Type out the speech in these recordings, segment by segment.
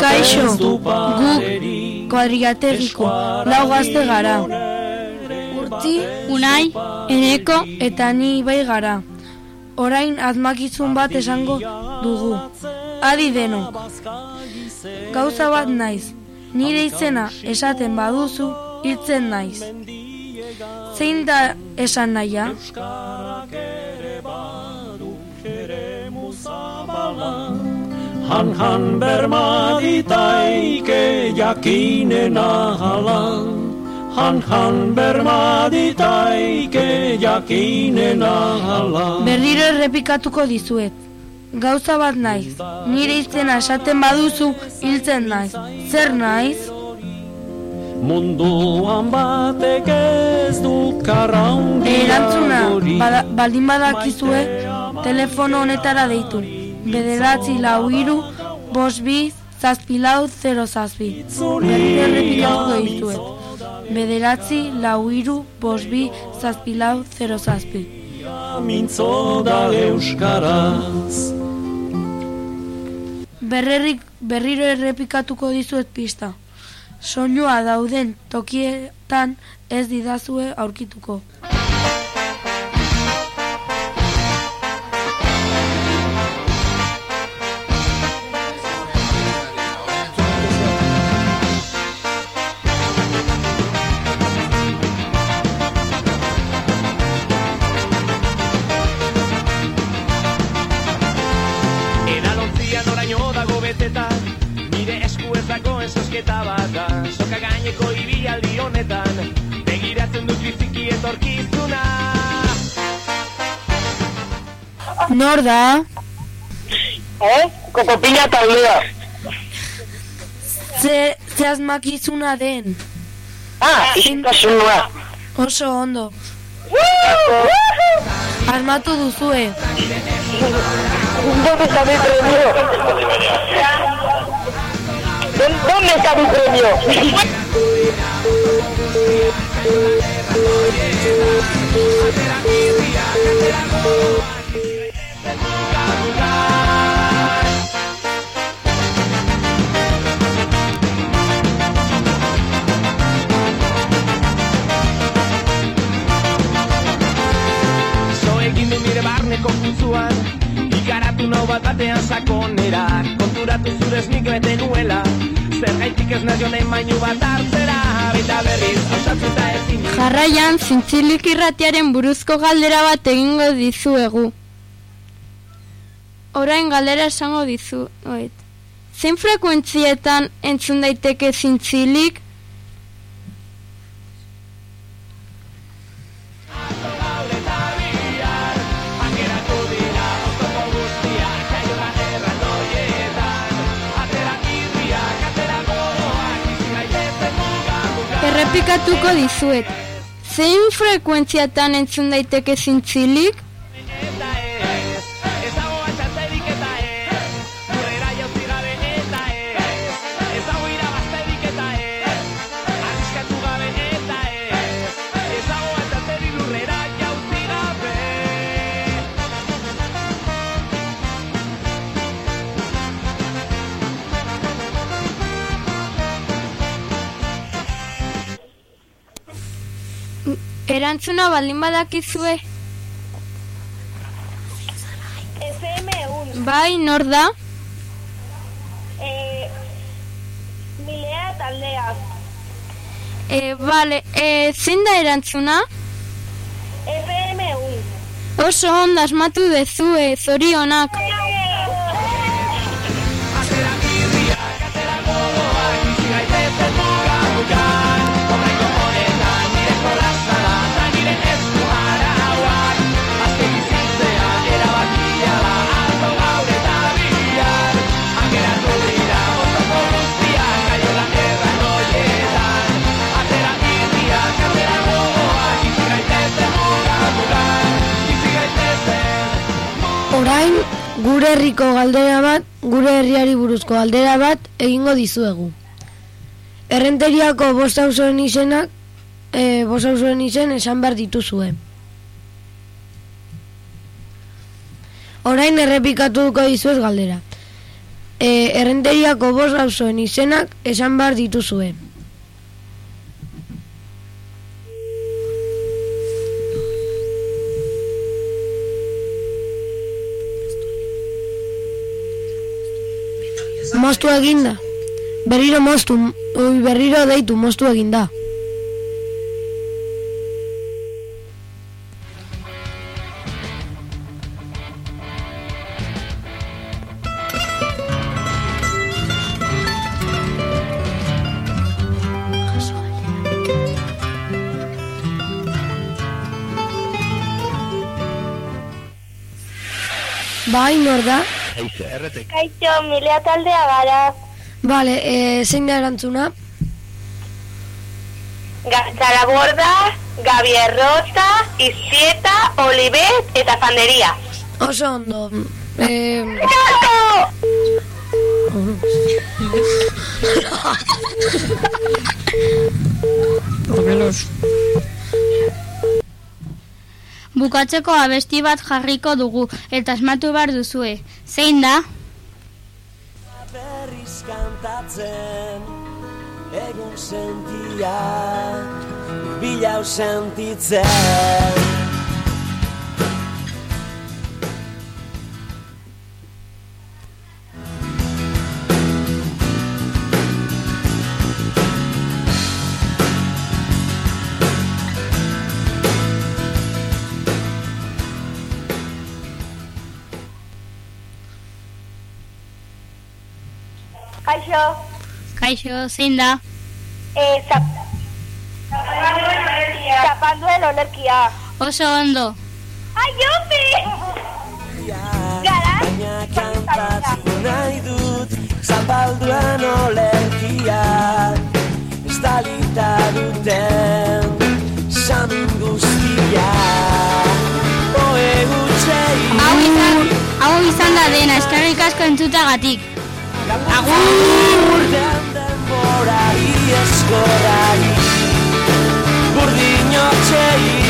Kaixo, gu kuadriategiko lau gazte gara. Urti, Unai, eneko eta ni bai gara. Orain azmakizun bat esango dugu. Adi denok. Gauza bat naiz. Nire izena esaten baduzu hiltzen naiz. Zein da esan naia? Han han bermaditaike jakinen ahalan Han han bermaditaike jakinen ahalan Berriro errepikatuko dizuet. Gauza bat naiz. Nire izena esaten baduzu hiltzen naiz. Zer naiz? Munduan batek ez du karraundia Erantzuna, bada, baldin badakizue, telefono honetara deitu. Bederatzi lau iru, bos bi, zazpi lau, zero zazpi. Berriro errepikatuko dizuet. Bederatzi lau iru, bos bi, zazpi lau, zero zazpi. Mintzo da euskaraz Berrerik, berriro errepikatuko dizuet pista. Soinua dauden tokietan ez didazue aurkituko. Nor da? Eh? Kokopina taldea. Ze, ze asmakizuna den? Ah, izintasunua. Oso ondo. Asmatu duzue. ¿Dónde está mi premio? ¿Dó- ¿Dónde está mi premio? Putzuan Ikaratu nau bat batean sakonera Konturatu zurez nik bete nuela Zergaitik ez nahi bainu bat hartzera Baita berriz, hausatzu eta ezin jarraian zintzilik irratiaren buruzko galdera bat egingo dizuegu. Orain galdera esango dizuet. Zein frekuentzietan entzun daiteke zintzilik? Errepikatuko dizuet. Zein frekuentziatan entzun daiteke zintzilik? Erantzuna baldin badakizue? FM1, Bai, nor da? eh, milea taldea. E, bale, e, zein da erantzuna? FM1. Oso ondo asmatu dezue, zorionak. Orain, gure herriko galdera bat, gure herriari buruzko galdera bat egingo dizuegu. Errenteriako bost auzoen izenak, e, bost auzoen izen esan behar dituzue. Orain errepikatuko dizuez galdera. e, errenteriako bost gauzoen izenak esan behar dituzue. Moztu eginda. Berriro moztu, berriro deitu moztu eginda. Bai, nor da? Kaixo, milea taldea gara. Bale, e, zein da erantzuna? Garzara borda, Gabi Errota, Izieta, Olivet eta Fanderia. Oso ondo. E, Bukatzeko abesti bat jarriko dugu eta asmatu behar duzue. Zein da? berriz kantatzen Egun sentia Bilau sentitzen Kaixo, Kaixo, zein da? eh, zap... Zapalduen olerkia. Oso ondo. Ai, jope! Gara? Baina kantatu nahi dut Zapalduen olerkia Estalita duten Samin guztia Oe gutxei Hau izan, hau izan da dena, eskerrik asko entzutagatik. Agur denborari eskorari Burdinotxei Aitaren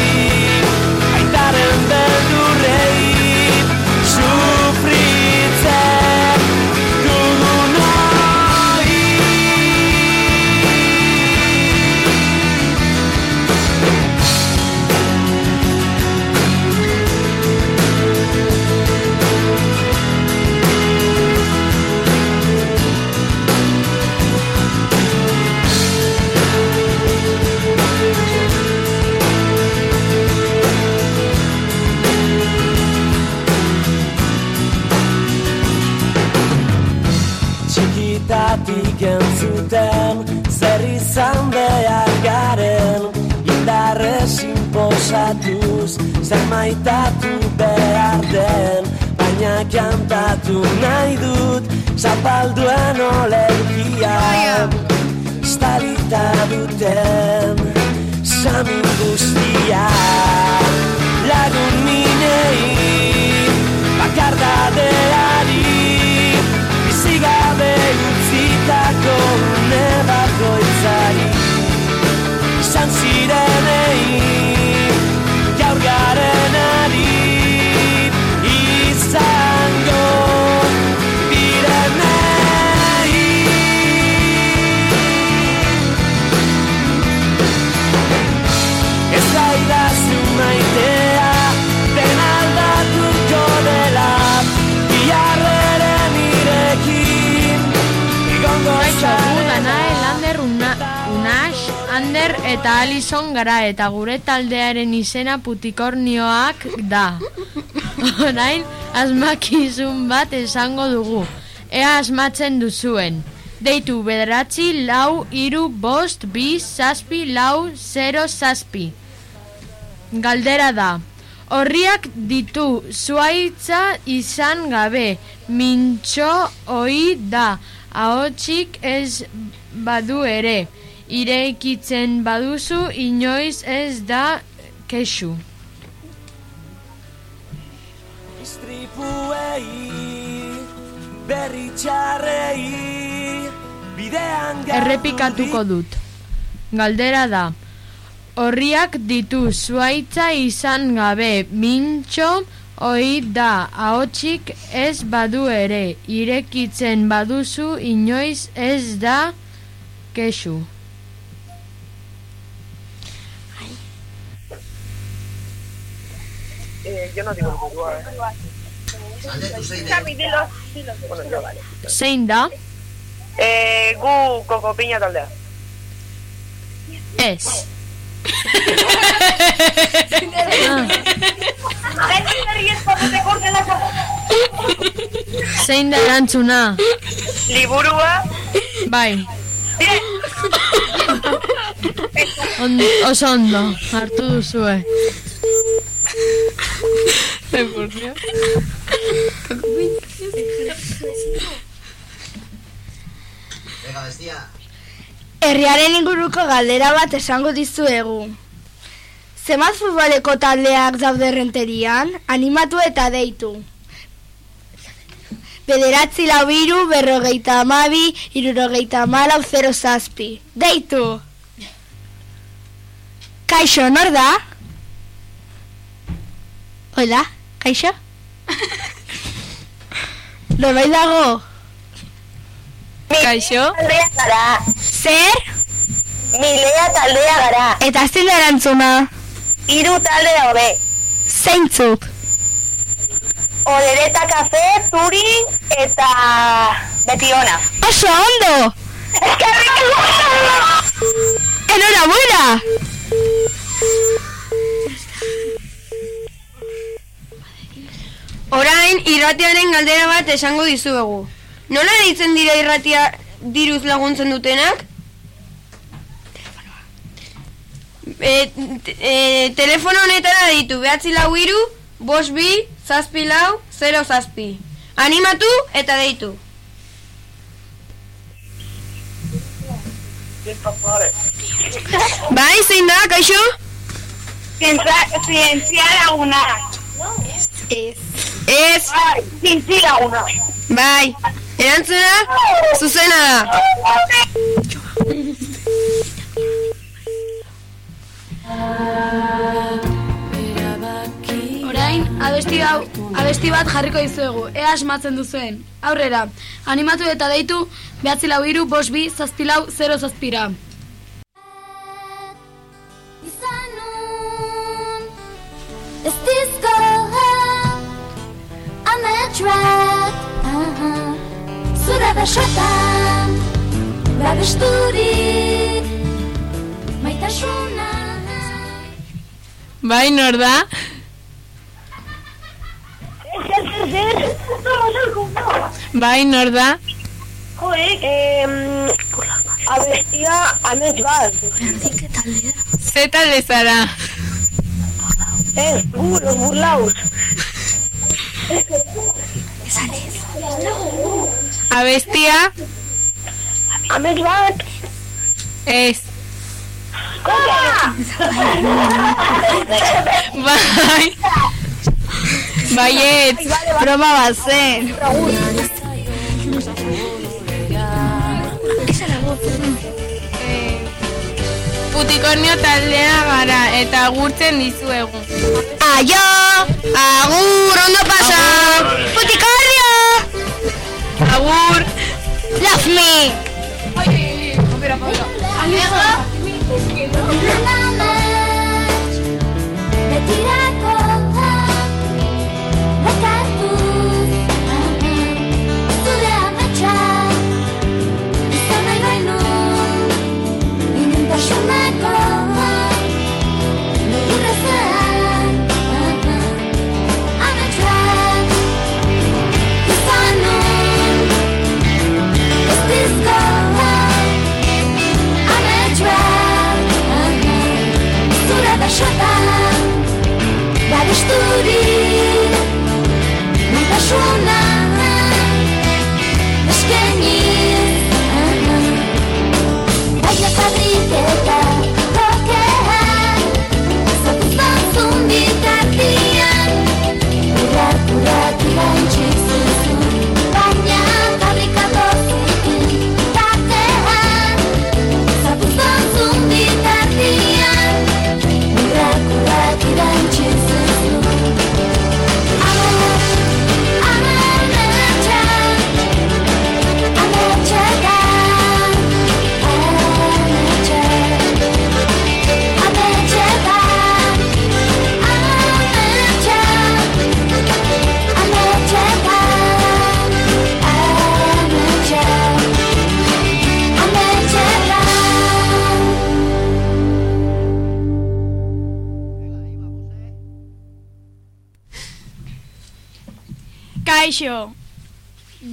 Zer izan behar garen Indarrez inposatuz Zer maitatu behar den. Baina kantatu nahi dut Zapalduen olerkia Estalita duten Samin guztia. Lagun minei Bakardadeari Bizigabe utzitako 知らない Unax, Ander eta Alison gara eta gure taldearen izena putikornioak da. Orain, asmakizun bat esango dugu. Ea asmatzen duzuen. Deitu bederatzi lau iru bost bi zazpi lau zero zazpi. Galdera da. Horriak ditu zuaitza izan gabe, mintxo oi da, ahotsik ez badu ere, irekitzen baduzu inoiz ez da kexu. Istripuei Berri txarrei Bidean Errepikatuko dut. Galdera da. Horriak ditu zuaitza izan gabe, mintxo Oi da, ahotsik ez badu ere, irekitzen baduzu inoiz ez da kesu. Eh, yo no digo el burua, eh. Xavi, dilo, dilo. Bueno, yo vale. Zein da? Eh, gu kokopina taldea. Ez. Zein da erantzuna? Liburua, Bai. On, oso ondo, hartu duzue. Herriaren inguruko galdera bat esango dizuegu. Zenbat futboleko taldeak daude renterian, animatu eta deitu. Bederatzi lau iru, berrogeita amabi, irurogeita amalau, zero zazpi. Deitu! Kaixo, nor da? Hola, kaixo? Norbait dago? Kaixo? taldea gara. Zer? Milea taldea gara. Eta zein da erantzuna? Hiru talde daude. Zeintzuk? Olereta kafe, zuri eta beti ona. Oso ondo! Enhorabuena! Orain irratiaren galdera bat esango dizuegu. Nola deitzen dira irratia diruz laguntzen dutenak? E, e, telefono honetara ditu behatzi lau iru, bos bi, zazpi lau, zero zazpi. Animatu eta deitu. Bai, zein da, kaixo? Zientzia laguna. Ez. Ez, Bai, zientzia laguna. bai. Erantzuna, zuzena da. Orain, abesti hau, abesti bat jarriko dizuegu, ea asmatzen duzuen. Aurrera, animatu eta deitu, behatzi lau iru, bos bi, zazpi lau, zero zazpira. Ametrat Zure besotan Babesturik Maitasuna Bai, nor da? Bai, nor da? Joder, eh, abestia amets bat. Ze talde zara? Ez, gu, los burlaus. Abestia? Amets bat. Ez. Bai. Baiet. Proba bat zen. Putikornio taldea gara eta gurtzen dizuegu. Aio! Agur, ondo pasa! Putikornio! Abur. Love me. Me tiras. Kaixo.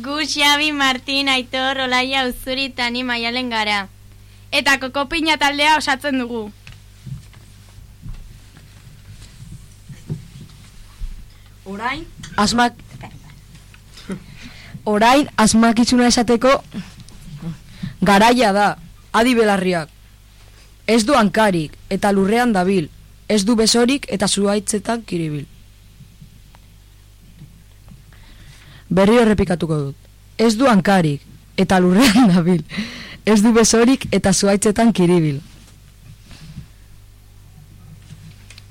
Gu Xabi Martin Aitor Olaia Uzuri eta ni Maialen gara. Eta kokopina taldea osatzen dugu. Orain, asmak... Orain, asmakizuna esateko garaia da, adi belarriak. Ez du hankarik eta lurrean dabil, ez du besorik eta zuaitzetan kiribil. Berri errepikatuko dut. Ez du hankarik eta lurrean dabil, ez du besorik eta zuaitzetan kiribil.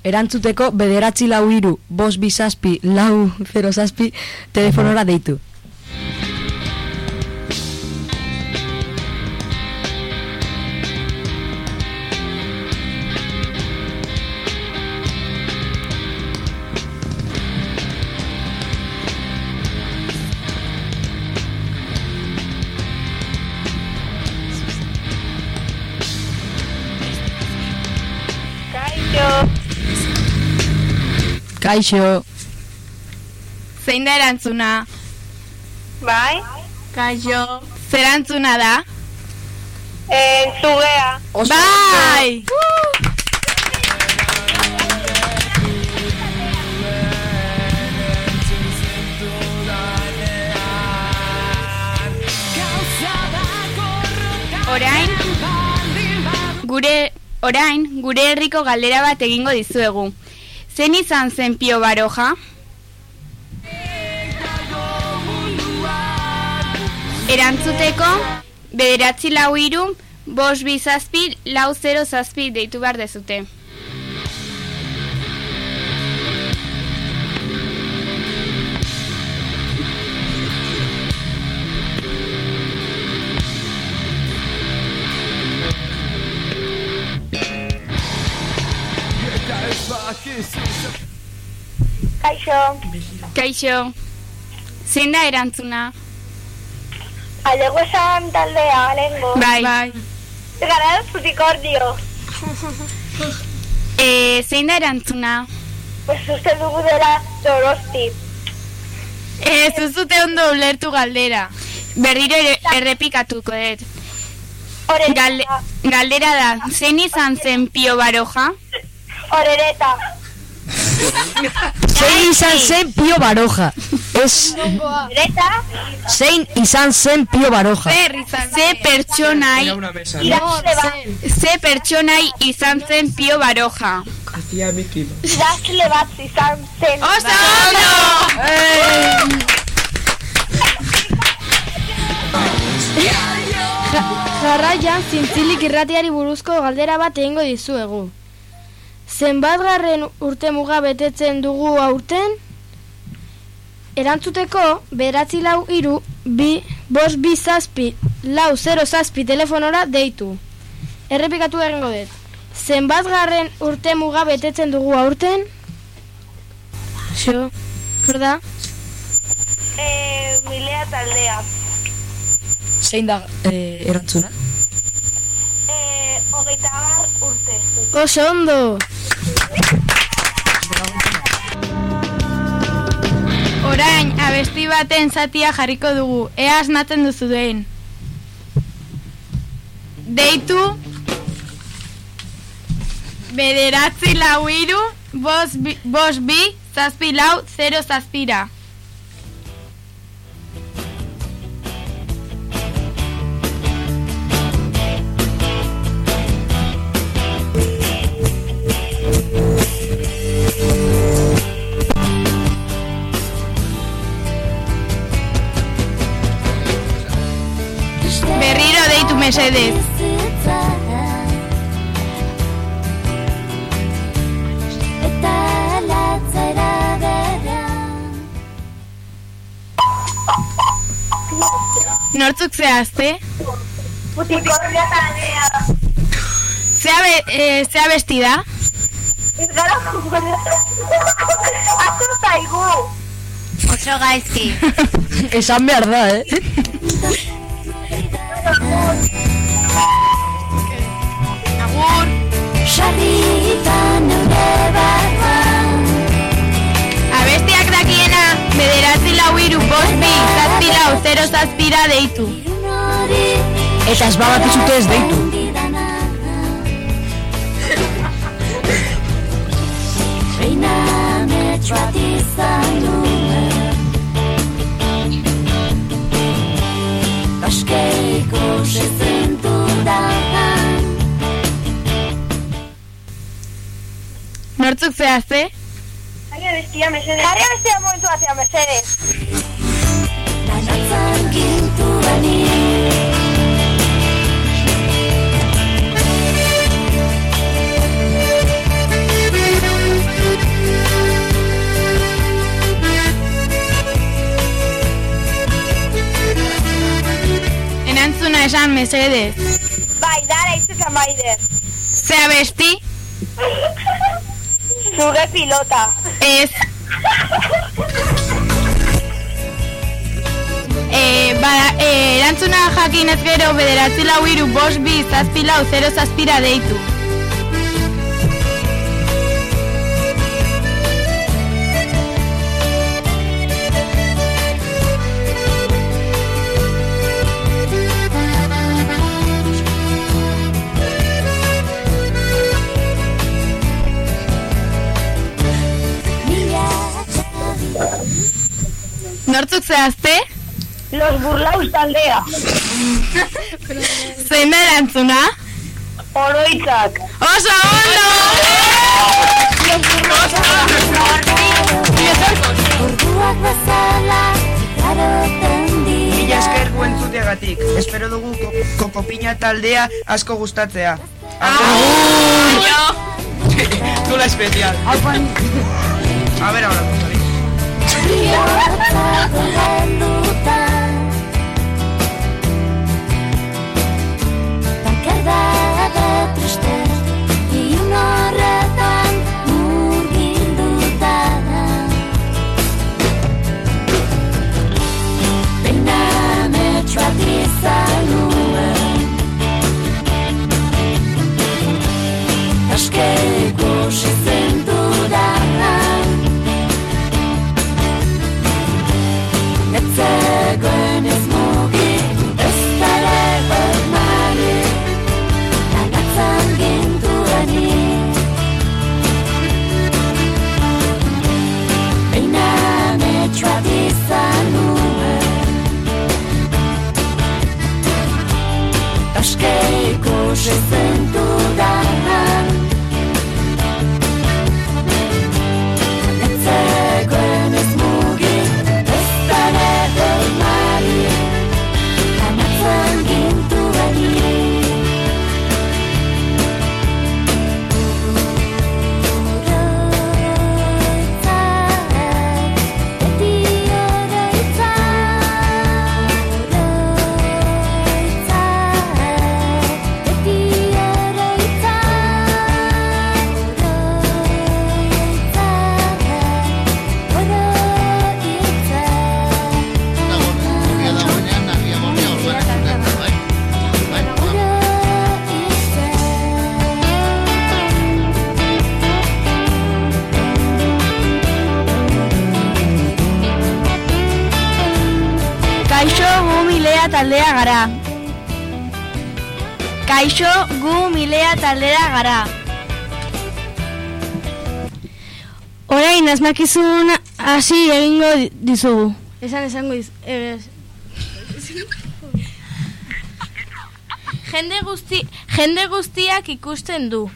Erantzuteko bederatzi lau iru, bos bizazpi, lau zero zazpi, telefonora deitu. Kaixo, Zein da erantzuna? Bai? Kaixo. Zerantzuna da? Eh, zugea. Bai! Orain, gure, orain, gure herriko galdera bat egingo dizuegu. Zen izan zen Pio Baroja? Erantzuteko, bederatzi lau iru, bos bi zazpi, lau zero zazpi deitu behar dezute. Kaixo. Kaixo, zein da erantzuna? Aldego esan taldea, lengo. Bai. bai. Gara zutikordio. E, zein da erantzuna? Pues uste dugu dela dorosti. Ez uzute ondo ulertu galdera. Berriro ere, errepikatuko dut. Galde, galdera da, zein izan zen Pio Baroja? Orereta. Zein izan zen Pio Baroja. Ez, zein izan zen Pio Baroja. Ze pertsonai, bat. ze pertsonai izan zen Pio Baroja. Idazle bat izan zen. Oso ondo! Jarraian, zintzilik irratiari buruzko galdera bat egingo dizuegu. Zenbatgarren urte muga betetzen dugu aurten? Erantzuteko, beratzi lau iru, bi, bos bi zazpi, lau zero zazpi telefonora deitu. Errepikatu egingo dut. Zenbatgarren urte muga betetzen dugu aurten? Xo, zer da? Eh, milea taldea. Zein da eh, erantzuna? Hogeita gar urte. Oso ondo! Orain, abesti baten zatia jarriko dugu. Ea asmatzen duzu den. Deitu bederatzi lau iru, bos bi, bos bi zazpi lau, zero zazpira. Mesedez. Nortzuk zehazte? Putikordia taldea. Zea, be, eh, zea bestida? Ez gara Azu zaigu. Oso gaizki. Esan behar da, eh? Agur. Sarritan neure batan Abestiak dakiena, bederatzi lau iru bost bi zazpi lau zero zazpira deitu. Eta ez babakizute ez deitu. Reina metro bat izan sezentu da Nortzuk zehazte? Jarri bestia, mesedez. Jarri bestia momentu batean, mesedez. Danatzan gintu esan mesedez. Bai, dara izuzen baider. Zea besti? Zuge pilota. Ez. E, bada, e, erantzuna jakin ez gero bederatzi lau iru bost bi zazpi lau zero zazpira deitu. Nortzuk zehazte? Los burlaus taldea. Zein da erantzuna? Oroitzak. Oso ondo! Orduak bezala dira Mila esker guentzuteagatik. Espero dugu ko- kokopina taldea asko gustatzea. Tú la especial. A ver ahora, tristeza. Kaixo gu milea taldea gara. Kaixo gu milea taldea gara. Orain asmakizun hasi egingo di- dizugu. Esan esango diz, ez. Jende guzti, jende guztiak ikusten du.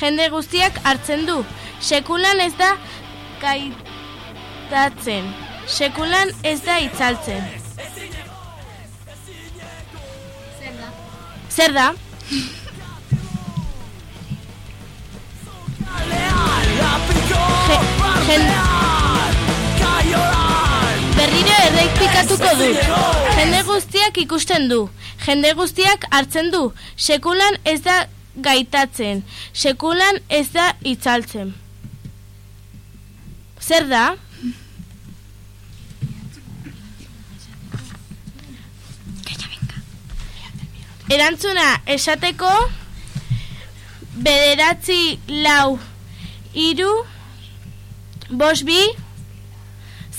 Jende guztiak hartzen du. Sekulan ez da gaitatzen. Sekulan ez da itzaltzen. Zer da? Jen- Berriro erreikpikatuko dut. Jende guztiak ikusten du. Jende guztiak hartzen du. Sekulan ez da gaitatzen. Sekulan ez da itzaltzen. Zer da? Erantzuna esateko bederatzi lau iru bos bi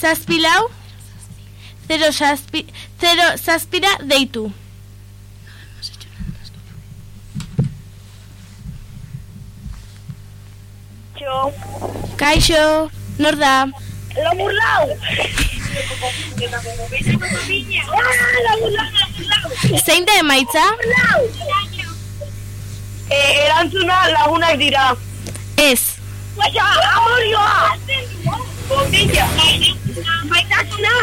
zazpi lau 0 zazpi, 0 zazpira deitu. Kaixo, nor da? Labur Zein da emaitza? Eh, erantzuna lagunak dira. Ez. Baina, amorioa! Bombilla! Maitasuna!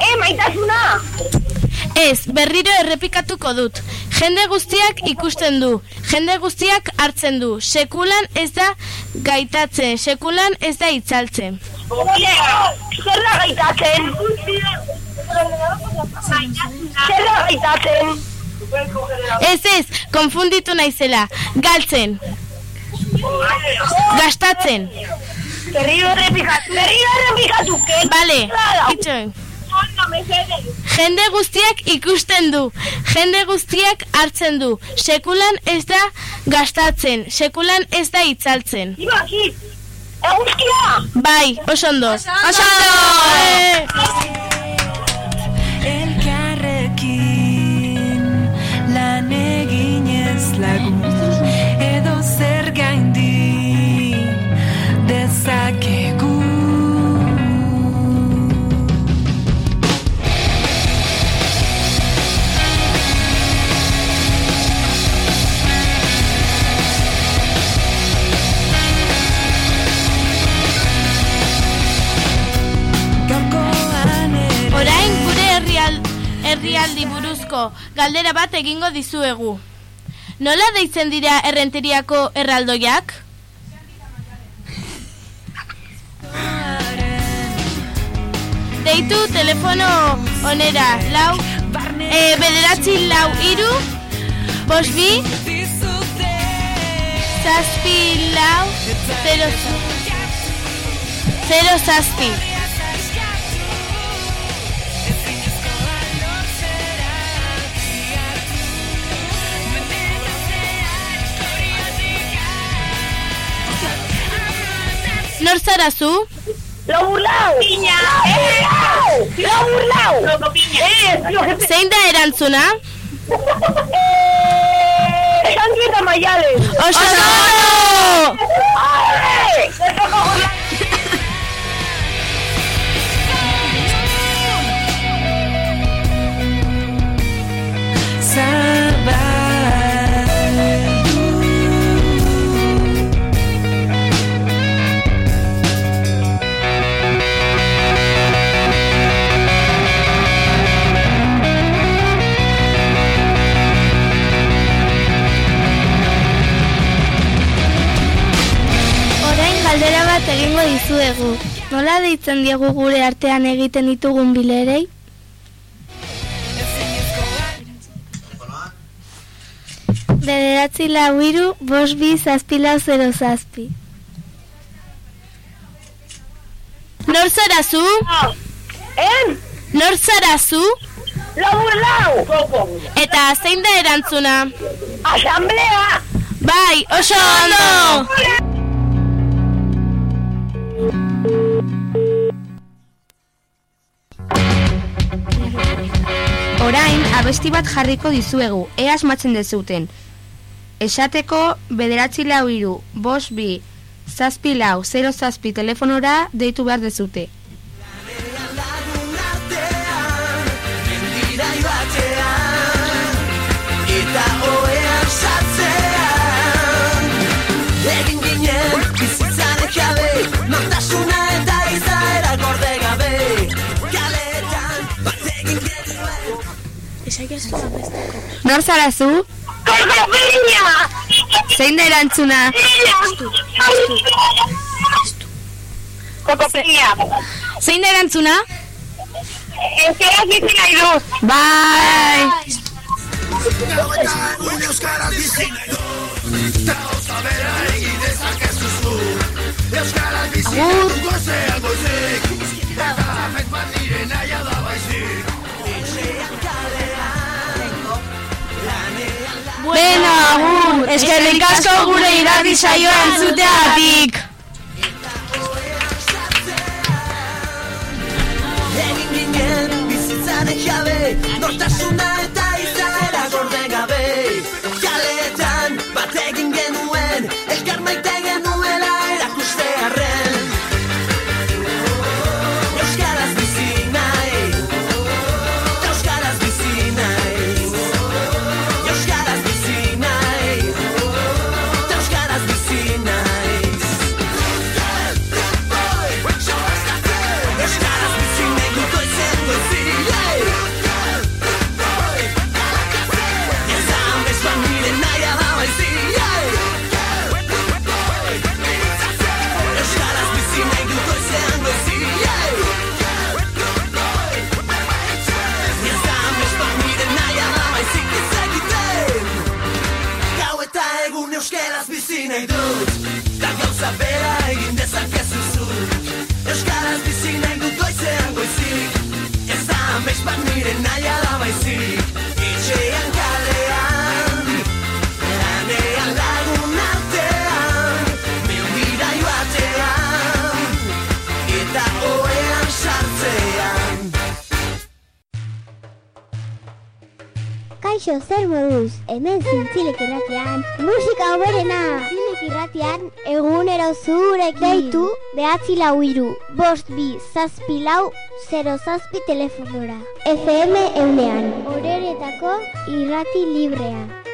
Eh, maitasuna! Ez, berriro errepikatuko dut. Jende guztiak ikusten du. Jende guztiak hartzen du. Sekulan ez da gaitatzen. Sekulan ez da itzaltzen. Zer da gaitatzen? Zer da gaitatzen? Ez ez, konfunditu naizela. Galtzen. Gastatzen. Berriro errepikatu. Berriro errepikatu. Bale, itxoin. Jende guztiak ikusten du. Jende guztiak hartzen du. Sekulan ez da gastatzen. Sekulan ez da itzaltzen. Ibaki! Eguzkia! Bai, oso ondo. Oso Elkarrekin herrialdi buruzko galdera bat egingo dizuegu. Nola deitzen dira errenteriako erraldoiak? Deitu telefono onera lau, e, bederatzi lau iru, bos bi, zazpi lau, zero, zero zazpi. Nor zara zu? Labur lau! Piña! Eh, lau! Labur lau! Eh, Zein da erantzuna? Eh, Santi eta Maialen! Oso ondo! Dizuegu. Nola deitzen diegu gure artean egiten ditugun bilerei? Bederatzi lau iru, bos bi, zazpi lau, zero zazpi. Nor zara zu? En? Nor zara zu? Labur lau! Eta zein da erantzuna? Asamblea! Bai, oso ondo! Orain, abesti bat jarriko dizuegu, ea asmatzen dezuten. Esateko, bederatzi lau iru, bos bi, zazpi lau, zero zazpi telefonora deitu behar dezute. Nor zara zu? Zein da erantzuna? Kokopina! Zein da erantzuna? Euskera bizi nahi dut! Bai! Un euskaraz bizi nahi dut Ta oza bera egin dezakezu zu Euskaraz bizi nahi dut gozean goizik Eta zafet bat agur! Eskerrik asko gure irrati saioa entzuteatik! Egin ginen bizitzaren jabe, nortasuna Kaixo, zer moduz? Hemen zintzilek irratean Musika horrena Zintzilek irratean egunero zurekin. Deitu behatzi lau iru Bost bi zazpi lau Zero zazpi telefonora. FM eunean. Horeretako irrati librea.